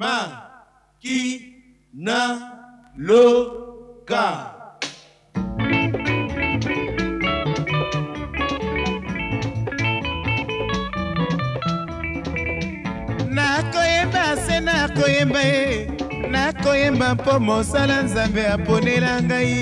ma ki na lo ka nakoyemba se nakoyemba ye nakoyemba mpo mosala nzambe aponela ngai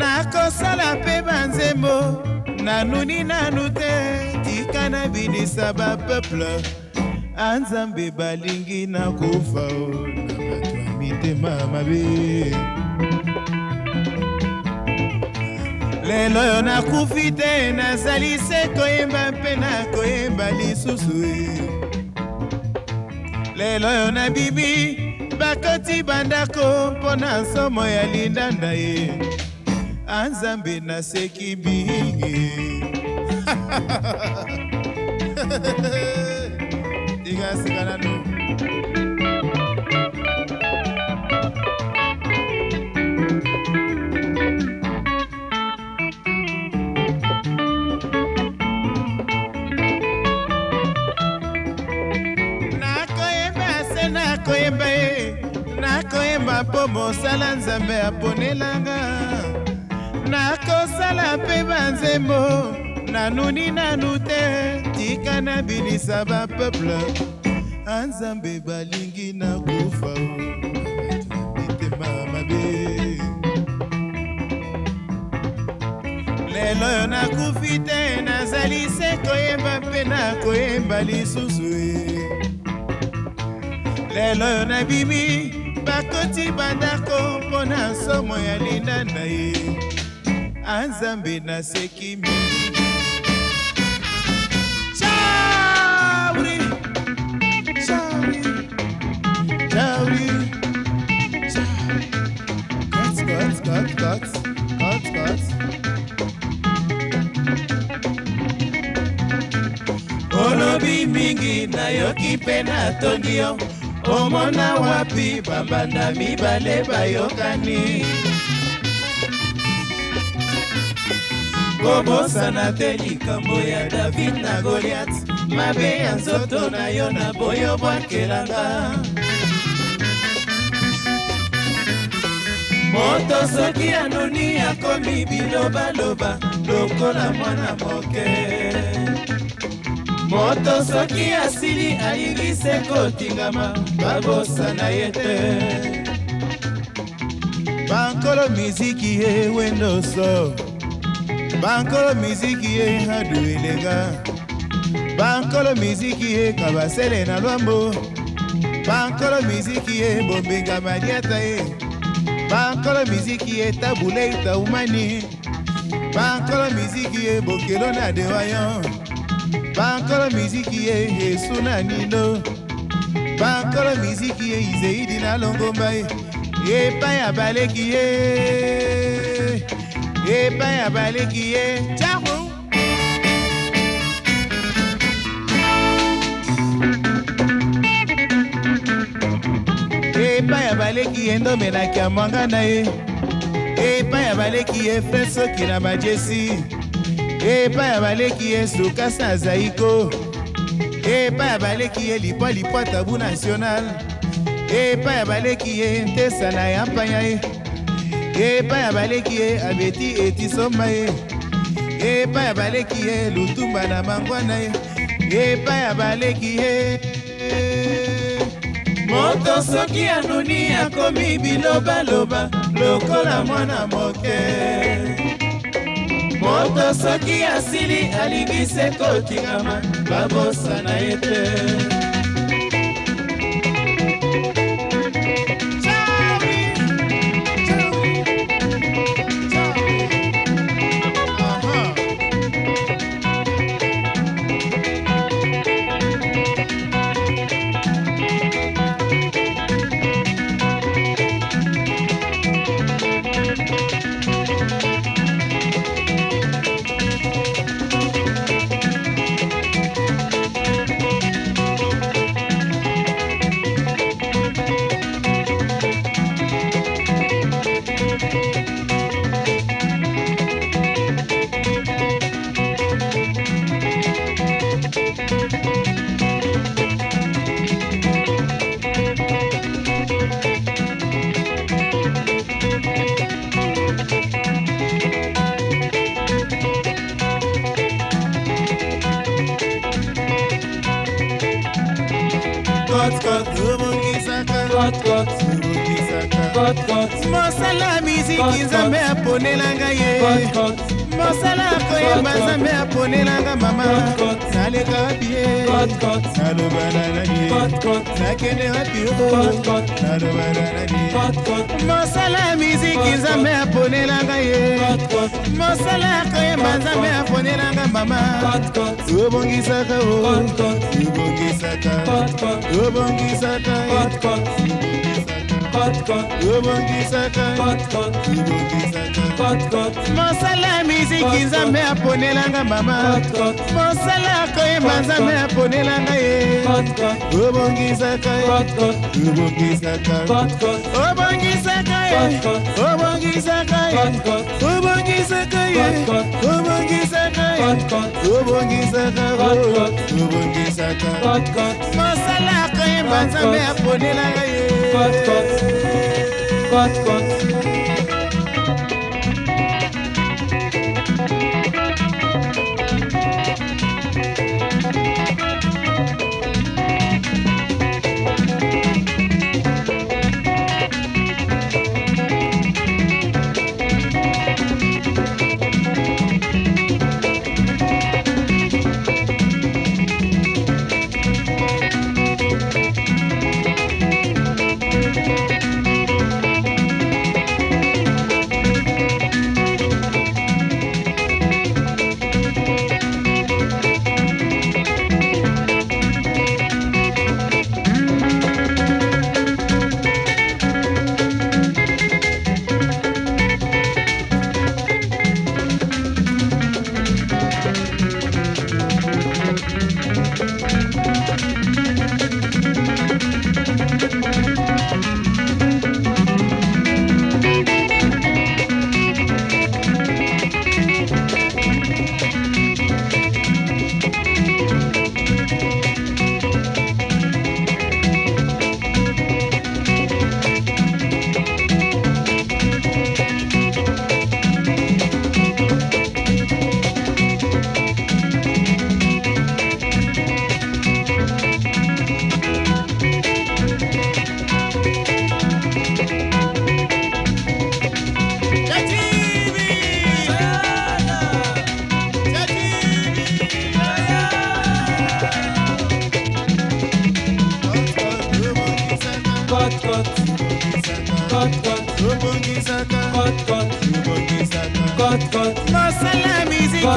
nakosala mpe banzembo nanuni nanu te tika na binisa bapeple anzambe balingi na kufa o oh, na bato ya mitema mabe lelo oyo nakufi te nazali se koyemba mpe eh. na koyemba lisusu e lelo oyo nabibi bakoti bandako mpo na nsomo ya lindanda ye eh. anzambe naseki mingi sika ya sika nano nakoyemba ye nakoyemba mpo mosala nzambe aponelanga nakosala mpe banzembo nanuni nanu te tika nabilisa bapeuple anzambe balingi na kufa mitema mabe lelo oyo nakufi te nazali se koyemba mpe na koyemba lisusu e lelo oyo nabimi bakoti bandako mpo na nsomo ya linda na ye anzambe naseki mingi nayoki na natondi yo omona wapi bambanda mibale bayokani kobosana te likambo ya david na goliath mabe ya nzoto na yo na boyo bwakelanga moto soki anoni akomi bilobaloba lokola mwana moke moto soki asili ayingise kotingama babosana ye te bankolo miziki ye wendoso bankolo miziki ye hadu elenga bankolo miziki yeka basele na lwambo bankolo miziki ye bombinga maniata ye bankolo miziki ye tabule itaumani bankolo miziki ye bokelo na dewayo bankolo miziki ye yesu na nino bankolo miziki ye izeidi na longomba ye epai ya baleki ye epai ya baleki ye cahuu baleki ye ndombe na kiamwanga na ye epai ya baleki ye fre soki na bajesi epai ya baleki ye sukasi na zaiko epai ya baleki ye lipwa lipwa tabu national epai ya baleki ye ntesa na ya mpanya ye epai ya baleki ye abeti etisoma ye epai ya baleki ye lutumba na mangwa na ye epai ya baleki ye moto soki anoni akomi bilobaloba lokola mwana moke moto soki asili alingise kotingama babosa na ye te mosala miziki nzambe aponelanga ye mosala koyemba nzambe aponelanga mama naleka wapi ye nalobana nani nakende wapi nalobana nani mosala miziki nzambe aponelanga ye mosala koyemba nzambe aponelanga mama obongisaka obongisaka obongisaka mosala ya miziki nzambe aponelanga mama mosala ya koyemba nzambe aponelanga ye obongisaka obongisaka obongisaka ye obongisaka ye obongisaka ye obongisaka ye obongisaka obongisaka mosala koyemba nzambe aponelaka ye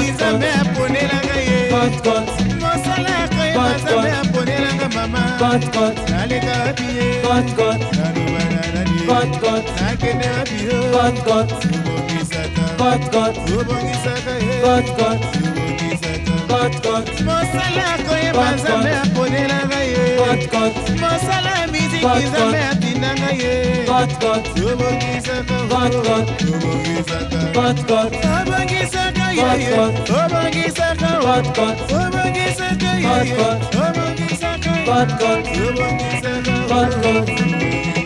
nzambe aponela ngai ye mosala ya koyeba nzambe aponela nga mama naleka wapi ye nalobana nani nakende wapi yo obongisaka obongisaka ye mosala ya koyeba nzambe aponela ngai ye mosala ya miziki nzambe atindanga ye obongisaka obongisaka obongisaka Cut, cut, cut, cut, cut,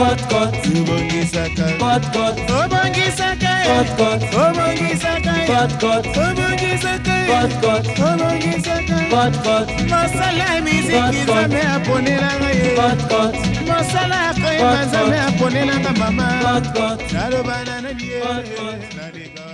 kotkot obongisaka kotkot obongisaka kotkot obongisaka kotkot obongisaka kotkot obongisaka kotkot mosala ya miziki nzambe aponelanga ye kotkot mosala ya koyeba nzambe aponelanga mama nalobana nani ye naleka